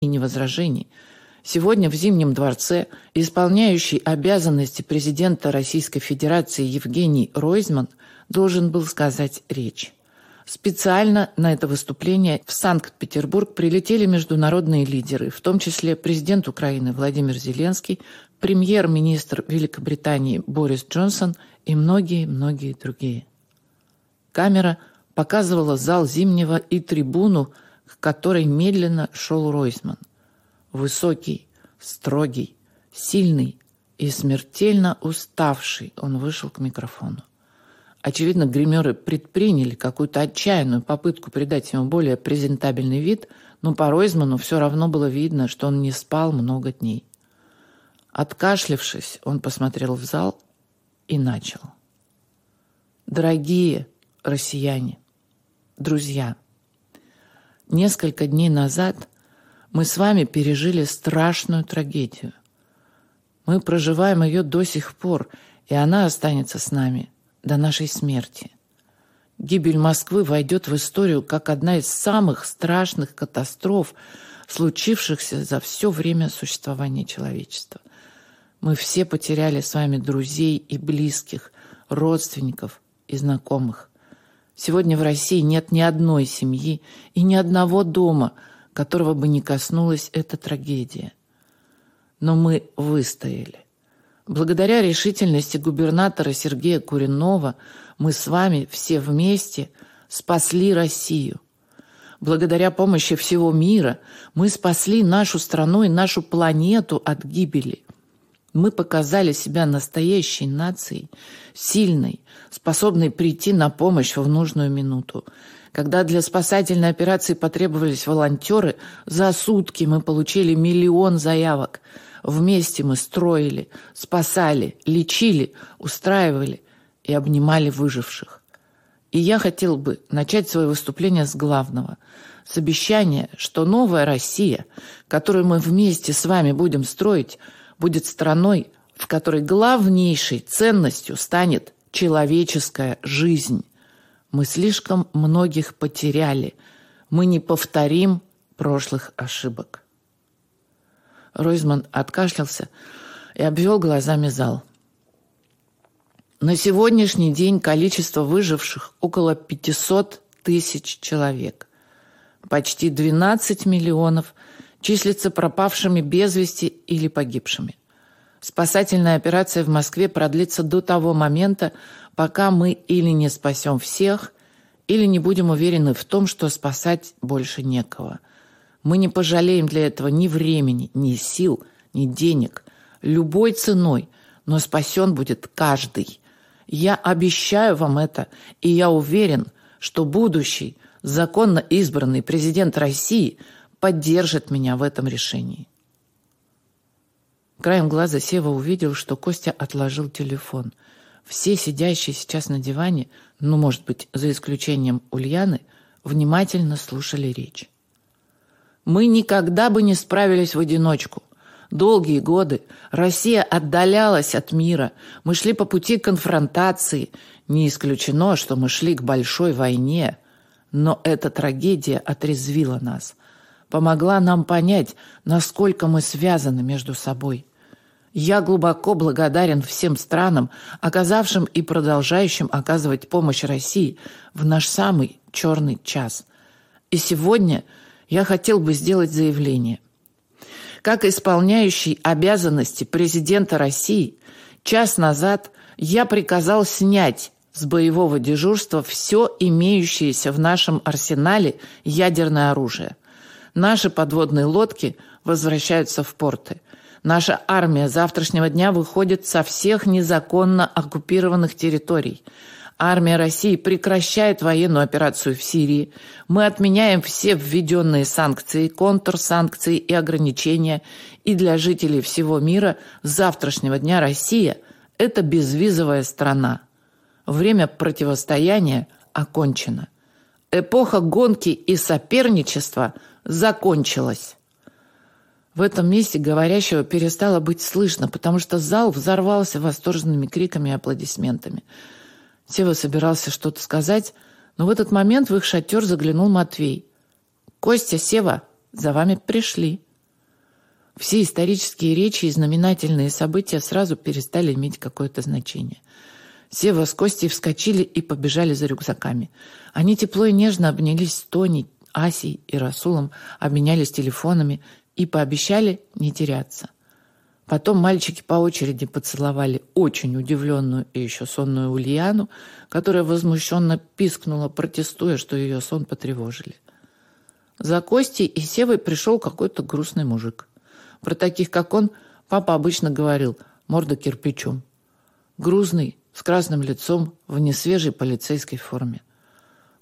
и ни возражений. Сегодня в Зимнем дворце исполняющий обязанности президента Российской Федерации Евгений Ройзман должен был сказать речь. Специально на это выступление в Санкт-Петербург прилетели международные лидеры, в том числе президент Украины Владимир Зеленский, премьер-министр Великобритании Борис Джонсон и многие-многие другие. Камера показывала зал Зимнего и трибуну, которой медленно шел Ройзман. Высокий, строгий, сильный и смертельно уставший он вышел к микрофону. Очевидно, гримеры предприняли какую-то отчаянную попытку придать ему более презентабельный вид, но по Ройзману все равно было видно, что он не спал много дней. Откашлившись, он посмотрел в зал и начал. «Дорогие россияне, друзья, несколько дней назад мы с вами пережили страшную трагедию. Мы проживаем ее до сих пор, и она останется с нами – до нашей смерти. Гибель Москвы войдет в историю как одна из самых страшных катастроф, случившихся за все время существования человечества. Мы все потеряли с вами друзей и близких, родственников и знакомых. Сегодня в России нет ни одной семьи и ни одного дома, которого бы не коснулась эта трагедия. Но мы выстояли. Благодаря решительности губернатора Сергея Куренова мы с вами все вместе спасли Россию. Благодаря помощи всего мира мы спасли нашу страну и нашу планету от гибели. Мы показали себя настоящей нацией, сильной, способной прийти на помощь в нужную минуту. Когда для спасательной операции потребовались волонтеры, за сутки мы получили миллион заявок – Вместе мы строили, спасали, лечили, устраивали и обнимали выживших. И я хотел бы начать свое выступление с главного, с обещания, что новая Россия, которую мы вместе с вами будем строить, будет страной, в которой главнейшей ценностью станет человеческая жизнь. Мы слишком многих потеряли. Мы не повторим прошлых ошибок. Ройзман откашлялся и обвел глазами зал. На сегодняшний день количество выживших около 500 тысяч человек. Почти 12 миллионов числятся пропавшими без вести или погибшими. Спасательная операция в Москве продлится до того момента, пока мы или не спасем всех, или не будем уверены в том, что спасать больше некого – мы не пожалеем для этого ни времени, ни сил, ни денег. Любой ценой, но спасен будет каждый. Я обещаю вам это, и я уверен, что будущий, законно избранный президент России поддержит меня в этом решении. Краем глаза Сева увидел, что Костя отложил телефон. Все сидящие сейчас на диване, ну, может быть, за исключением Ульяны, внимательно слушали речь. Мы никогда бы не справились в одиночку. Долгие годы Россия отдалялась от мира. Мы шли по пути конфронтации. Не исключено, что мы шли к большой войне. Но эта трагедия отрезвила нас. Помогла нам понять, насколько мы связаны между собой. Я глубоко благодарен всем странам, оказавшим и продолжающим оказывать помощь России в наш самый черный час. И сегодня – я хотел бы сделать заявление. Как исполняющий обязанности президента России, час назад я приказал снять с боевого дежурства все имеющееся в нашем арсенале ядерное оружие. Наши подводные лодки возвращаются в порты. Наша армия завтрашнего дня выходит со всех незаконно оккупированных территорий – Армия России прекращает военную операцию в Сирии. Мы отменяем все введенные санкции, контрсанкции и ограничения. И для жителей всего мира с завтрашнего дня Россия – это безвизовая страна. Время противостояния окончено. Эпоха гонки и соперничества закончилась. В этом месте говорящего перестало быть слышно, потому что зал взорвался восторженными криками и аплодисментами – Сева собирался что-то сказать, но в этот момент в их шатер заглянул Матвей. «Костя, Сева, за вами пришли», Все исторические речи и знаменательные события сразу перестали иметь какое-то значение. Сева с Костей вскочили и побежали за рюкзаками. Они тепло и нежно обнялись с Тони, Асей и Расулом, обменялись телефонами и пообещали не теряться. Потом мальчики по очереди поцеловали очень удивленную и еще сонную Ульяну, которая возмущенно пискнула, протестуя, что ее сон потревожили. За Костей и Севой пришел какой-то грустный мужик. Про таких, как он, папа обычно говорил «морда кирпичом». Грузный, с красным лицом, в несвежей полицейской форме.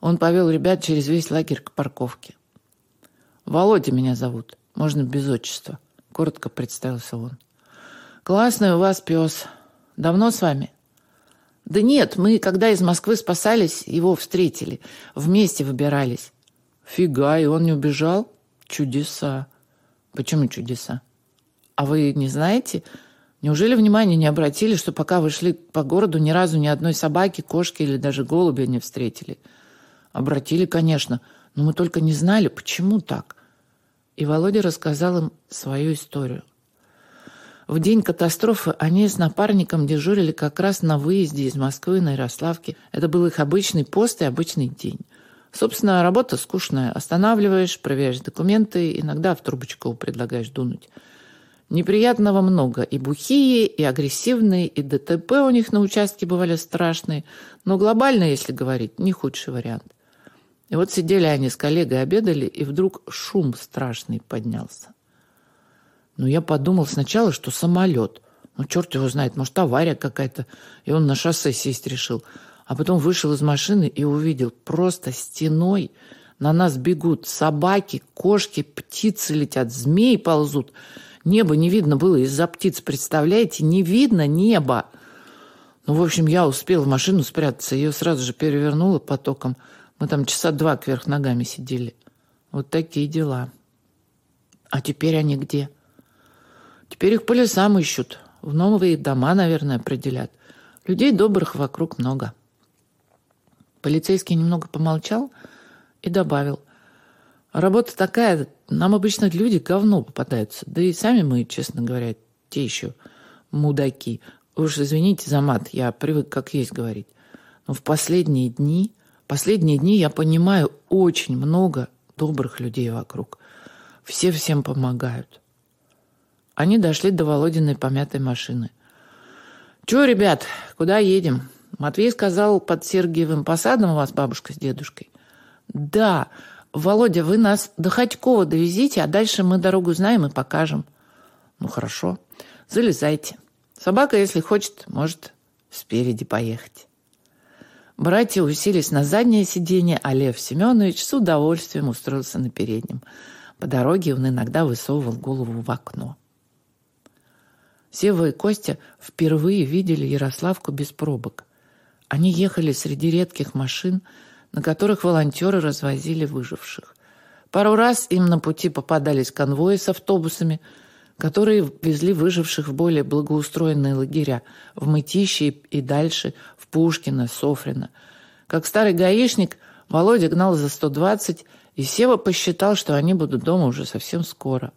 Он повел ребят через весь лагерь к парковке. «Володя меня зовут, можно без отчества», — коротко представился он. «Классный у вас пес. Давно с вами?» «Да нет, мы, когда из Москвы спасались, его встретили. Вместе выбирались». «Фига, и он не убежал? Чудеса!» «Почему чудеса?» «А вы не знаете?» Неужели внимания не обратили, что пока вы шли по городу, ни разу ни одной собаки, кошки или даже голубя не встретили? Обратили, конечно, но мы только не знали, почему так. И Володя рассказал им свою историю. В день катастрофы они с напарником дежурили как раз на выезде из Москвы на Ярославке. Это был их обычный пост и обычный день. Собственно, работа скучная. Останавливаешь, проверяешь документы, иногда в трубочку предлагаешь дунуть. Неприятного много. И бухие, и агрессивные, и ДТП у них на участке бывали страшные. Но глобально, если говорить, не худший вариант. И вот сидели они с коллегой, обедали, и вдруг шум страшный поднялся. Ну, я подумал сначала, что самолет. Ну, черт его знает, может, авария какая-то. И он на шоссе сесть решил. А потом вышел из машины и увидел просто стеной на нас бегут собаки, кошки, птицы летят, змеи ползут – Небо не видно было из-за птиц, представляете? Не видно неба. Ну, в общем, я успел в машину спрятаться, ее сразу же перевернуло потоком. Мы там часа два кверх ногами сидели. Вот такие дела. А теперь они где? Теперь их по лесам ищут. В новые дома, наверное, определят. Людей добрых вокруг много. Полицейский немного помолчал и добавил. Работа такая, нам обычно люди говно попадаются. Да и сами мы, честно говоря, те еще мудаки. Уж извините за мат, я привык как есть говорить. Но в последние дни, последние дни я понимаю очень много добрых людей вокруг. Все всем помогают. Они дошли до Володиной помятой машины. «Чего, ребят, куда едем?» Матвей сказал, под Сергиевым посадом у вас бабушка с дедушкой. «Да, «Володя, вы нас до Ходькова довезите, а дальше мы дорогу знаем и покажем». «Ну, хорошо. Залезайте. Собака, если хочет, может спереди поехать». Братья уселись на заднее сиденье, а Лев Семенович с удовольствием устроился на переднем. По дороге он иногда высовывал голову в окно. Сева и Костя впервые видели Ярославку без пробок. Они ехали среди редких машин, на которых волонтеры развозили выживших. Пару раз им на пути попадались конвои с автобусами, которые везли выживших в более благоустроенные лагеря, в Мытище и дальше, в Пушкино, Софрино. Как старый гаишник, Володя гнал за 120, и Сева посчитал, что они будут дома уже совсем скоро.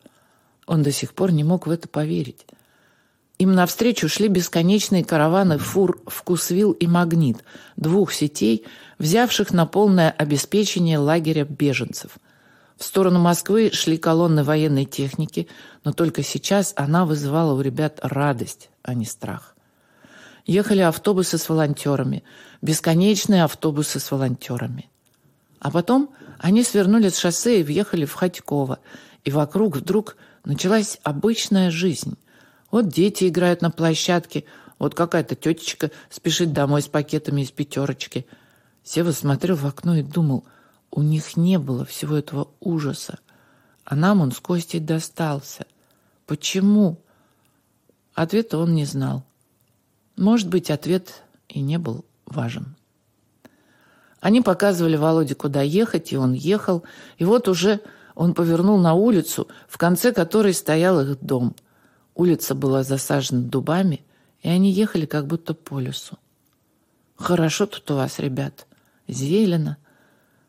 Он до сих пор не мог в это поверить. Им навстречу шли бесконечные караваны фур «Вкусвилл» и «Магнит», двух сетей, взявших на полное обеспечение лагеря беженцев. В сторону Москвы шли колонны военной техники, но только сейчас она вызывала у ребят радость, а не страх. Ехали автобусы с волонтерами, бесконечные автобусы с волонтерами. А потом они свернули с шоссе и въехали в Ходьково, и вокруг вдруг началась обычная жизнь – вот дети играют на площадке, вот какая-то тетечка спешит домой с пакетами из пятерочки. Сева смотрел в окно и думал, у них не было всего этого ужаса. А нам он с Костей достался. Почему? Ответа он не знал. Может быть, ответ и не был важен. Они показывали Володе, куда ехать, и он ехал. И вот уже он повернул на улицу, в конце которой стоял их дом – Улица была засажена дубами, и они ехали как будто по лесу. «Хорошо тут у вас, ребят. Зелено.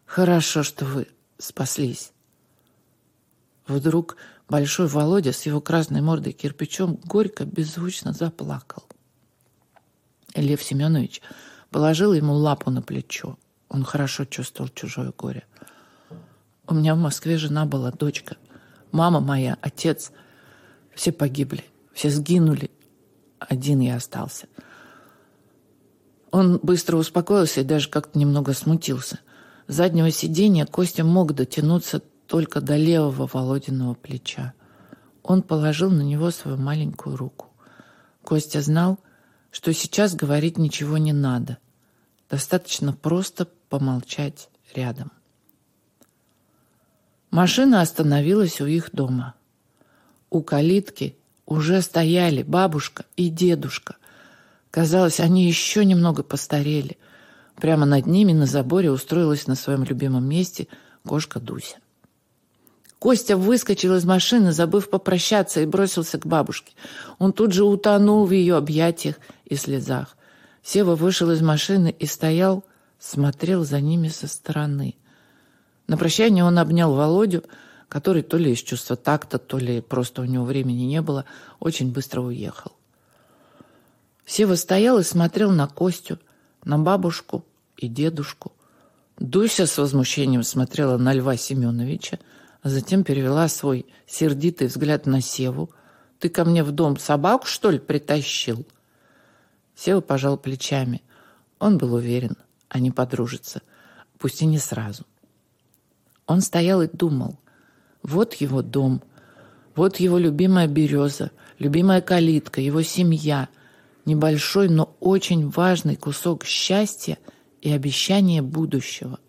Хорошо, что вы спаслись». Вдруг Большой Володя с его красной мордой кирпичом горько, беззвучно заплакал. Лев Семенович положил ему лапу на плечо. Он хорошо чувствовал чужое горе. У меня в Москве жена была, дочка. Мама моя, отец. Все погибли, все сгинули. Один я остался. Он быстро успокоился и даже как-то немного смутился. С заднего сиденья Костя мог дотянуться только до левого Володиного плеча. Он положил на него свою маленькую руку. Костя знал, что сейчас говорить ничего не надо. Достаточно просто помолчать рядом. Машина остановилась у их дома. У калитки уже стояли бабушка и дедушка. Казалось, они еще немного постарели. Прямо над ними на заборе устроилась на своем любимом месте кошка Дуся. Костя выскочил из машины, забыв попрощаться, и бросился к бабушке. Он тут же утонул в ее объятиях и слезах. Сева вышел из машины и стоял, смотрел за ними со стороны. На прощание он обнял Володю, который то ли из чувства такта, то ли просто у него времени не было, очень быстро уехал. Сева стоял и смотрел на Костю, на бабушку и дедушку. Дуся с возмущением смотрела на Льва Семеновича, а затем перевела свой сердитый взгляд на Севу. «Ты ко мне в дом собаку, что ли, притащил?» Сева пожал плечами. Он был уверен, они подружатся, пусть и не сразу. Он стоял и думал. Вот его дом, вот его любимая береза, любимая калитка, его семья. Небольшой, но очень важный кусок счастья и обещания будущего.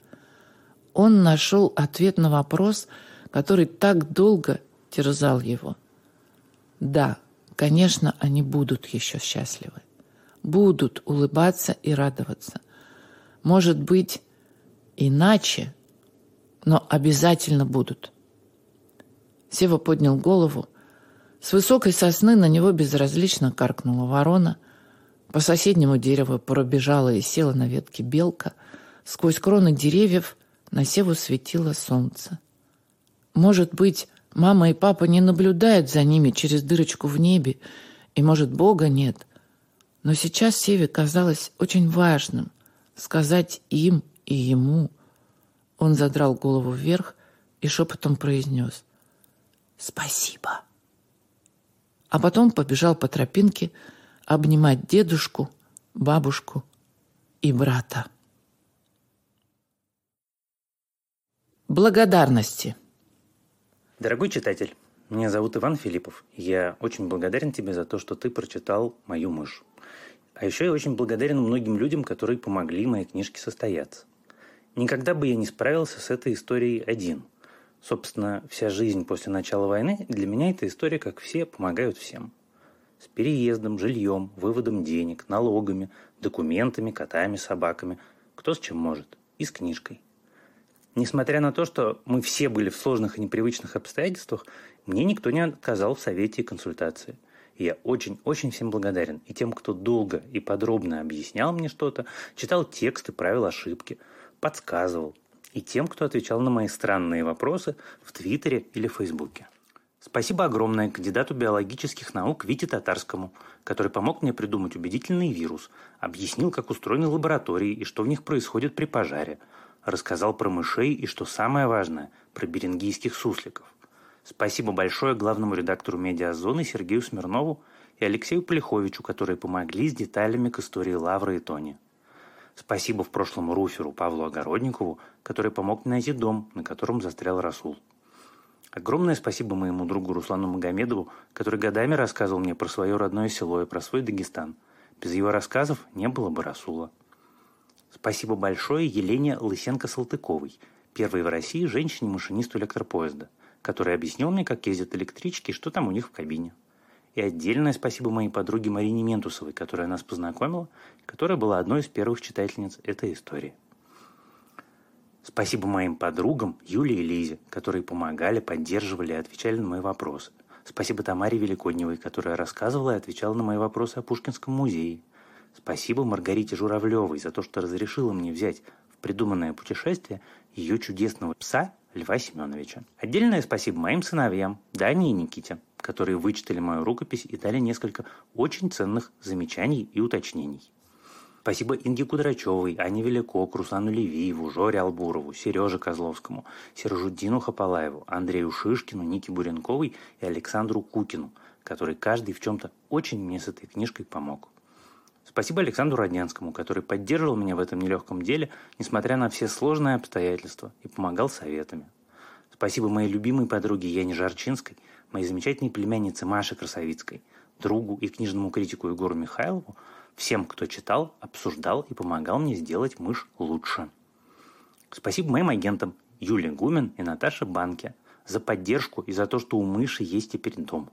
Он нашел ответ на вопрос – который так долго терзал его. Да, конечно, они будут еще счастливы. Будут улыбаться и радоваться. Может быть, иначе, но обязательно будут. Сева поднял голову. С высокой сосны на него безразлично каркнула ворона. По соседнему дереву пробежала и села на ветке белка. Сквозь кроны деревьев на Севу светило солнце. Может быть, мама и папа не наблюдают за ними через дырочку в небе, и, может, Бога нет. Но сейчас Севе казалось очень важным сказать им и ему. Он задрал голову вверх и шепотом произнес «Спасибо». А потом побежал по тропинке обнимать дедушку, бабушку и брата. Благодарности – Дорогой читатель, меня зовут Иван Филиппов. Я очень благодарен тебе за то, что ты прочитал «Мою мышь». А еще я очень благодарен многим людям, которые помогли моей книжке состояться. Никогда бы я не справился с этой историей один. Собственно, вся жизнь после начала войны для меня эта история, как все, помогают всем. С переездом, жильем, выводом денег, налогами, документами, котами, собаками. Кто с чем может. И с книжкой – Несмотря на то, что мы все были в сложных и непривычных обстоятельствах, мне никто не отказал в совете и консультации. И я очень-очень всем благодарен. И тем, кто долго и подробно объяснял мне что-то, читал тексты, правил ошибки, подсказывал. И тем, кто отвечал на мои странные вопросы в Твиттере или Фейсбуке. Спасибо огромное кандидату биологических наук Вите Татарскому, который помог мне придумать убедительный вирус, объяснил, как устроены лаборатории и что в них происходит при пожаре – рассказал про мышей и, что самое важное, про берингийских сусликов. Спасибо большое главному редактору «Медиазоны» Сергею Смирнову и Алексею Полиховичу, которые помогли с деталями к истории Лавры и Тони. Спасибо в прошлом руферу Павлу Огородникову, который помог мне найти дом, на котором застрял Расул. Огромное спасибо моему другу Руслану Магомедову, который годами рассказывал мне про свое родное село и про свой Дагестан. Без его рассказов не было бы Расула. Спасибо большое Елене Лысенко-Салтыковой, первой в России женщине-машинисту электропоезда, которая объяснила мне, как ездят электрички и что там у них в кабине. И отдельное спасибо моей подруге Марине Ментусовой, которая нас познакомила, которая была одной из первых читательниц этой истории. Спасибо моим подругам Юле и Лизе, которые помогали, поддерживали и отвечали на мои вопросы. Спасибо Тамаре Великодневой, которая рассказывала и отвечала на мои вопросы о Пушкинском музее – Спасибо Маргарите Журавлевой за то, что разрешила мне взять в придуманное путешествие ее чудесного пса Льва Семеновича. Отдельное спасибо моим сыновьям, Дане и Никите, которые вычитали мою рукопись и дали несколько очень ценных замечаний и уточнений. Спасибо Инге Кудрачевой, Ане Велико, Руслану Левиеву, Жоре Албурову, Сереже Козловскому, Сержуддину Хапалаеву, Андрею Шишкину, Нике Буренковой и Александру Кукину, который каждый в чем-то очень мне с этой книжкой помог. Спасибо Александру Роднянскому, который поддерживал меня в этом нелегком деле, несмотря на все сложные обстоятельства, и помогал советами. Спасибо моей любимой подруге Яне Жарчинской, моей замечательной племяннице Маше Красовицкой, другу и книжному критику Егору Михайлову, всем, кто читал, обсуждал и помогал мне сделать мышь лучше. Спасибо моим агентам Юле Гумен и Наташе Банке за поддержку и за то, что у мыши есть теперь дом.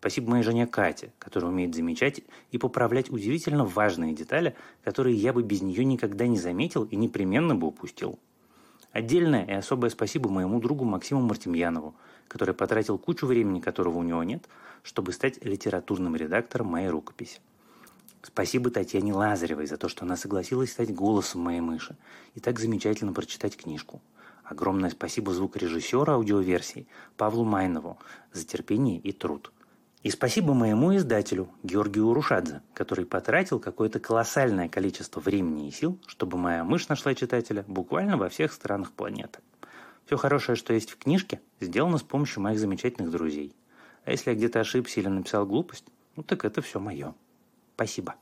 Спасибо моей жене Кате, которая умеет замечать и поправлять удивительно важные детали, которые я бы без нее никогда не заметил и непременно бы упустил. Отдельное и особое спасибо моему другу Максиму Мартемьянову, который потратил кучу времени, которого у него нет, чтобы стать литературным редактором моей рукописи. Спасибо Татьяне Лазаревой за то, что она согласилась стать голосом моей мыши и так замечательно прочитать книжку. Огромное спасибо звукорежиссеру аудиоверсии Павлу Майнову за терпение и труд. И спасибо моему издателю Георгию Рушадзе, который потратил какое-то колоссальное количество времени и сил, чтобы моя мышь нашла читателя буквально во всех странах планеты. Все хорошее, что есть в книжке, сделано с помощью моих замечательных друзей. А если я где-то ошибся или написал глупость, ну так это все мое. Спасибо.